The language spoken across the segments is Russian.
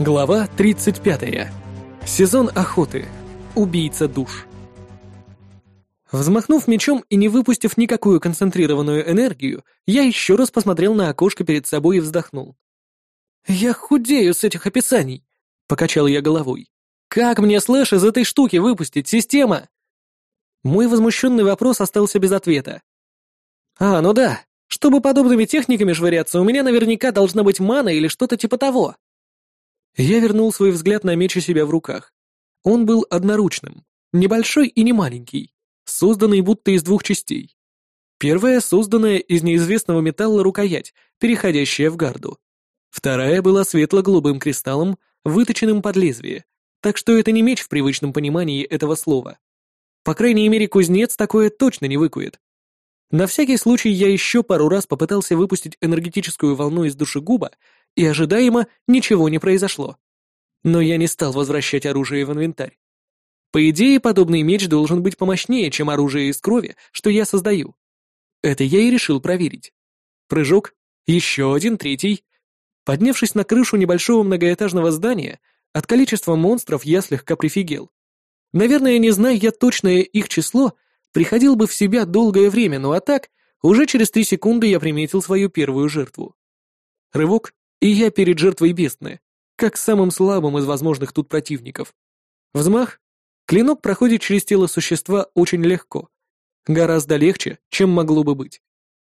Глава 35. Сезон охоты. Убийца душ. Взмахнув мечом и не выпустив никакую концентрированную энергию, я еще раз посмотрел на окошко перед собой и вздохнул. «Я худею с этих описаний!» — покачал я головой. «Как мне слэш из этой штуки выпустить, система?» Мой возмущенный вопрос остался без ответа. «А, ну да, чтобы подобными техниками швыряться, у меня наверняка должна быть мана или что-то типа того. Я вернул свой взгляд на меч у себя в руках. Он был одноручным, небольшой и не маленький, созданный будто из двух частей. Первая созданная из неизвестного металла рукоять, переходящая в гарду. Вторая была светло-голубым кристаллом, выточенным под лезвие, так что это не меч в привычном понимании этого слова. По крайней мере, кузнец такое точно не выкует. На всякий случай я еще пару раз попытался выпустить энергетическую волну из душегуба, и ожидаемо ничего не произошло. Но я не стал возвращать оружие в инвентарь. По идее, подобный меч должен быть помощнее, чем оружие из крови, что я создаю. Это я и решил проверить. Прыжок, еще один, третий. Поднявшись на крышу небольшого многоэтажного здания, от количества монстров я слегка прифигел. Наверное, не зная я точное их число, приходил бы в себя долгое время, ну а так, уже через три секунды я приметил свою первую жертву. Рывок, и я перед жертвой бестны, как самым слабым из возможных тут противников. Взмах. Клинок проходит через тело существа очень легко. Гораздо легче, чем могло бы быть.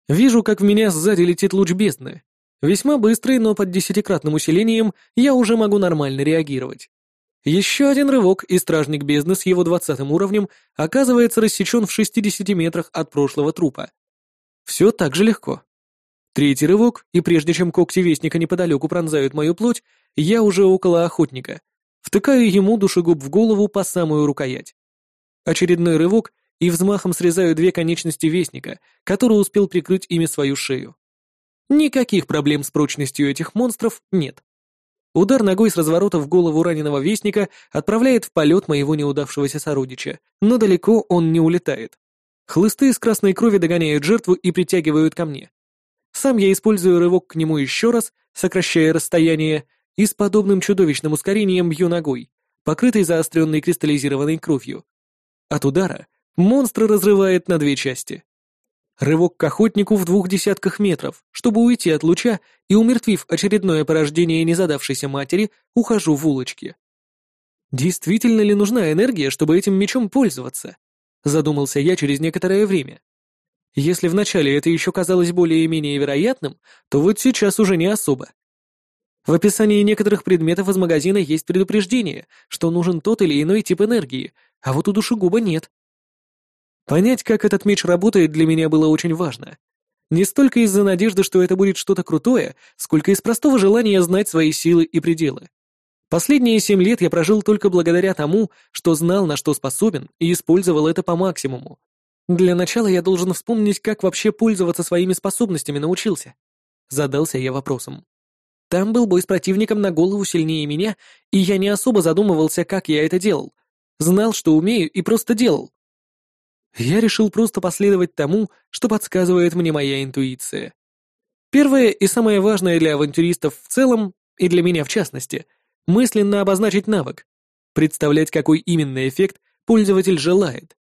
Вижу, как в меня сзади летит луч бездны. Весьма быстрый, но под десятикратным усилением я уже могу нормально реагировать. Еще один рывок, и стражник бездны с его двадцатым уровнем оказывается рассечен в 60 метрах от прошлого трупа. Все так же легко. Третий рывок, и прежде чем когти Вестника неподалеку пронзают мою плоть, я уже около охотника. Втыкаю ему душегуб в голову по самую рукоять. Очередной рывок, и взмахом срезаю две конечности Вестника, который успел прикрыть ими свою шею. Никаких проблем с прочностью этих монстров нет. Удар ногой с разворота в голову раненого Вестника отправляет в полет моего неудавшегося сородича, но далеко он не улетает. Хлысты из красной крови догоняют жертву и притягивают ко мне. Сам я использую рывок к нему еще раз, сокращая расстояние, и с подобным чудовищным ускорением бью ногой, покрытой заостренной кристаллизированной кровью. От удара монстра разрывает на две части. Рывок к охотнику в двух десятках метров, чтобы уйти от луча и, умертвив очередное порождение незадавшейся матери, ухожу в улочки. Действительно ли нужна энергия, чтобы этим мечом пользоваться? Задумался я через некоторое время. Если вначале это еще казалось более-менее вероятным, то вот сейчас уже не особо. В описании некоторых предметов из магазина есть предупреждение, что нужен тот или иной тип энергии, а вот у душегуба нет. Понять, как этот меч работает, для меня было очень важно. Не столько из-за надежды, что это будет что-то крутое, сколько из простого желания знать свои силы и пределы. Последние семь лет я прожил только благодаря тому, что знал, на что способен, и использовал это по максимуму. Для начала я должен вспомнить, как вообще пользоваться своими способностями научился. Задался я вопросом. Там был бой с противником на голову сильнее меня, и я не особо задумывался, как я это делал. Знал, что умею, и просто делал. Я решил просто последовать тому, что подсказывает мне моя интуиция. Первое и самое важное для авантюристов в целом, и для меня в частности, мысленно обозначить навык, представлять, какой именно эффект пользователь желает.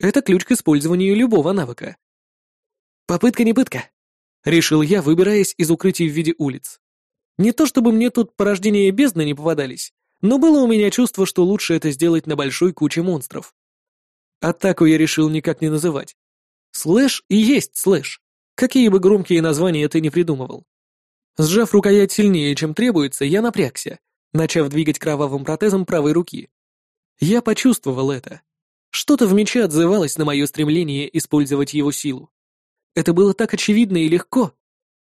Это ключ к использованию любого навыка. Попытка не пытка. Решил я, выбираясь из укрытий в виде улиц. Не то чтобы мне тут порождения бездны не попадались, но было у меня чувство, что лучше это сделать на большой куче монстров. Атаку я решил никак не называть. Слэш и есть слэш. Какие бы громкие названия ты не придумывал. Сжав рукоять сильнее, чем требуется, я напрягся, начав двигать кровавым протезом правой руки. Я почувствовал это. Что-то в мече отзывалось на мое стремление использовать его силу. Это было так очевидно и легко.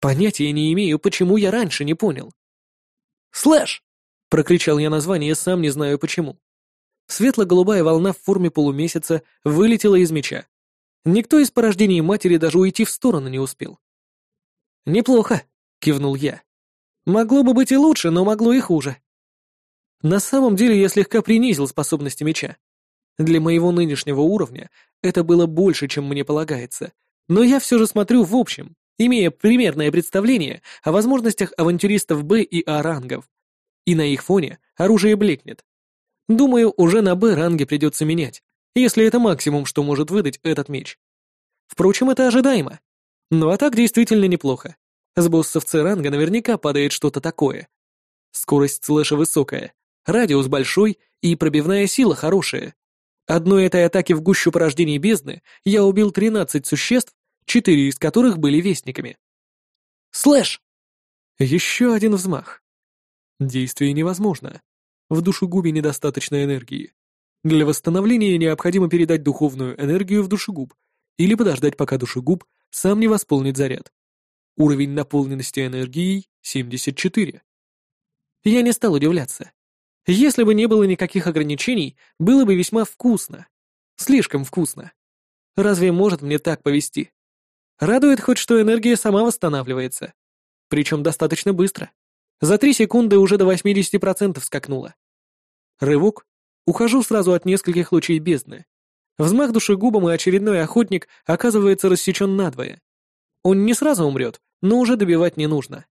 Понятия не имею, почему я раньше не понял. «Слэш!» — прокричал я название, сам не знаю почему. Светло-голубая волна в форме полумесяца вылетела из меча. Никто из порождений матери даже уйти в сторону не успел. «Неплохо», — кивнул я. «Могло бы быть и лучше, но могло и хуже». На самом деле я слегка принизил способности меча. Для моего нынешнего уровня это было больше, чем мне полагается, но я все же смотрю в общем, имея примерное представление о возможностях авантюристов Б и А рангов. и на их фоне оружие блекнет. Думаю, уже на Б-ранге придется менять, если это максимум, что может выдать этот меч. Впрочем, это ожидаемо. Ну а так действительно неплохо. С боссов С-ранга наверняка падает что-то такое. Скорость слэша высокая, радиус большой и пробивная сила хорошая. Одной этой атаки в гущу порождений бездны я убил 13 существ, четыре из которых были вестниками. Слэш! Еще один взмах. Действие невозможно. В душегубе недостаточно энергии. Для восстановления необходимо передать духовную энергию в душегуб или подождать, пока душегуб сам не восполнит заряд. Уровень наполненности энергией 74. Я не стал удивляться. Если бы не было никаких ограничений, было бы весьма вкусно. Слишком вкусно. Разве может мне так повести? Радует хоть, что энергия сама восстанавливается. Причем достаточно быстро. За три секунды уже до 80% скакнула. Рывок. Ухожу сразу от нескольких лучей бездны. Взмах душегубом и очередной охотник оказывается рассечен надвое. Он не сразу умрет, но уже добивать не нужно.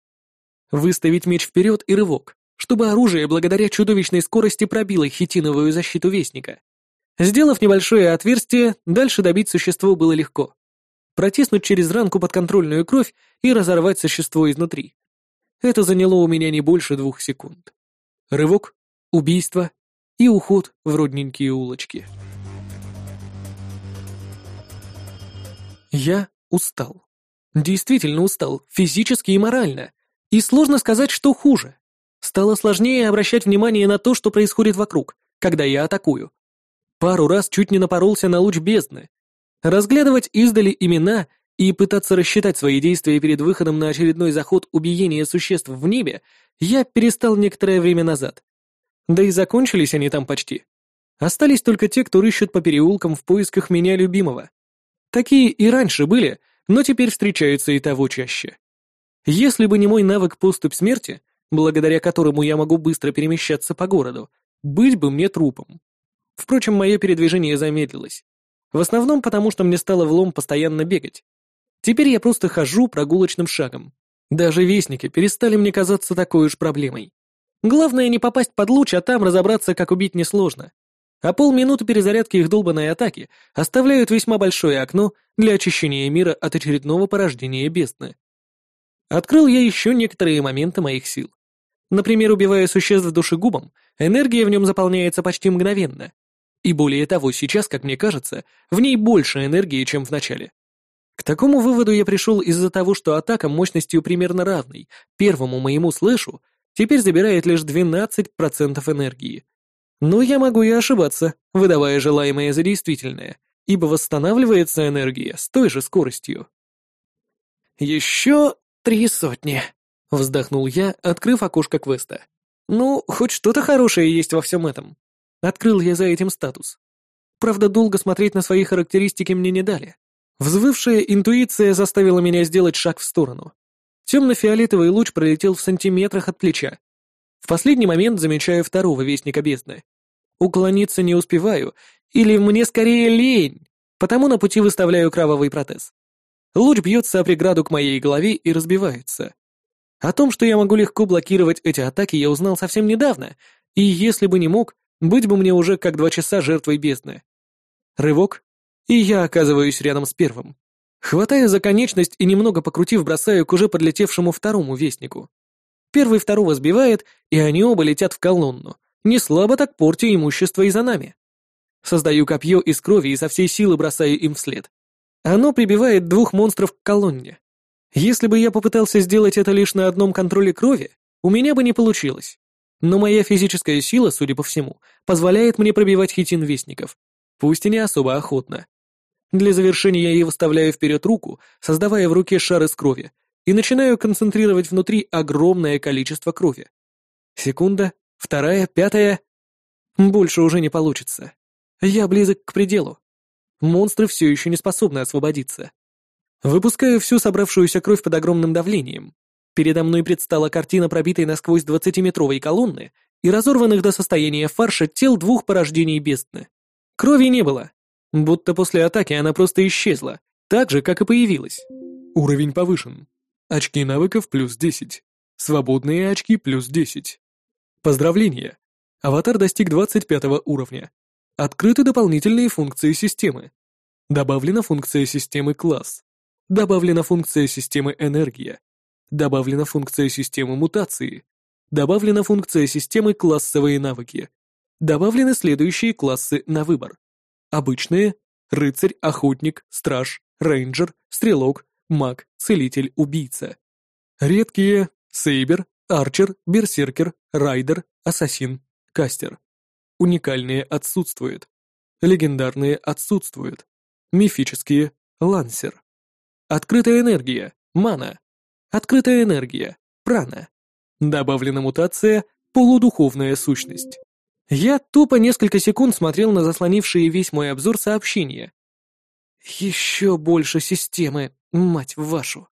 Выставить меч вперед и рывок, чтобы оружие благодаря чудовищной скорости пробило хитиновую защиту Вестника. Сделав небольшое отверстие, дальше добить существо было легко. Протиснуть через ранку подконтрольную кровь и разорвать существо изнутри. Это заняло у меня не больше двух секунд. Рывок, убийство и уход в родненькие улочки. Я устал. Действительно устал, физически и морально. И сложно сказать, что хуже. Стало сложнее обращать внимание на то, что происходит вокруг, когда я атакую. Пару раз чуть не напоролся на луч бездны. Разглядывать издали имена и пытаться рассчитать свои действия перед выходом на очередной заход убиения существ в небе я перестал некоторое время назад. Да и закончились они там почти. Остались только те, кто рыщут по переулкам в поисках меня любимого. Такие и раньше были, но теперь встречаются и того чаще. Если бы не мой навык поступь смерти, благодаря которому я могу быстро перемещаться по городу, быть бы мне трупом. Впрочем, мое передвижение замедлилось. В основном потому, что мне стало влом постоянно бегать. Теперь я просто хожу прогулочным шагом. Даже вестники перестали мне казаться такой уж проблемой. Главное не попасть под луч, а там разобраться, как убить несложно а полминуты перезарядки их долбанной атаки оставляют весьма большое окно для очищения мира от очередного порождения бездны. Открыл я еще некоторые моменты моих сил. Например, убивая существ душегубом, энергия в нем заполняется почти мгновенно. И более того, сейчас, как мне кажется, в ней больше энергии, чем в начале. К такому выводу я пришел из-за того, что атака мощностью примерно равной первому моему слэшу теперь забирает лишь 12% энергии, но я могу и ошибаться, выдавая желаемое за действительное, ибо восстанавливается энергия с той же скоростью. «Еще три сотни», — вздохнул я, открыв окошко квеста. «Ну, хоть что-то хорошее есть во всем этом». Открыл я за этим статус. Правда, долго смотреть на свои характеристики мне не дали. Взвывшая интуиция заставила меня сделать шаг в сторону. Темно-фиолетовый луч пролетел в сантиметрах от плеча. В последний момент замечаю второго вестника бездны. Уклониться не успеваю, или мне скорее лень, потому на пути выставляю кровавый протез. Луч бьется о преграду к моей голове и разбивается. О том, что я могу легко блокировать эти атаки, я узнал совсем недавно, и если бы не мог, быть бы мне уже как два часа жертвой бездны. Рывок, и я оказываюсь рядом с первым. Хватаю за конечность и немного покрутив, бросаю к уже подлетевшему второму вестнику. Первый второго сбивает, и они оба летят в колонну, не слабо так портя имущество и за нами. Создаю копье из крови и со всей силы бросаю им вслед. Оно прибивает двух монстров к колонне. Если бы я попытался сделать это лишь на одном контроле крови, у меня бы не получилось. Но моя физическая сила, судя по всему, позволяет мне пробивать хитин вестников, пусть и не особо охотно. Для завершения я выставляю вперед руку, создавая в руке шар из крови, и начинаю концентрировать внутри огромное количество крови. Секунда, Вторая, пятая... Больше уже не получится. Я близок к пределу. Монстры все еще не способны освободиться. Выпускаю всю собравшуюся кровь под огромным давлением. Передо мной предстала картина пробитой насквозь двадцатиметровой колонны и разорванных до состояния фарша тел двух порождений бездны. Крови не было. Будто после атаки она просто исчезла, так же, как и появилась. Уровень повышен. Очки навыков плюс 10. Свободные очки плюс 10. Поздравления! Аватар достиг 25 уровня. Открыты дополнительные функции системы. Добавлена функция системы класс. Добавлена функция системы энергия. Добавлена функция системы мутации. Добавлена функция системы классовые навыки. Добавлены следующие классы на выбор. Обычные, рыцарь, охотник, страж, рейнджер, стрелок, маг, целитель, убийца. Редкие, сейбер, арчер, берсеркер, райдер, ассасин, кастер. Уникальные отсутствуют. Легендарные отсутствуют. Мифические, лансер. Открытая энергия, мана. Открытая энергия, прана. Добавлена мутация, полудуховная сущность. Я тупо несколько секунд смотрел на заслонившие весь мой обзор сообщения. Еще больше системы, мать вашу.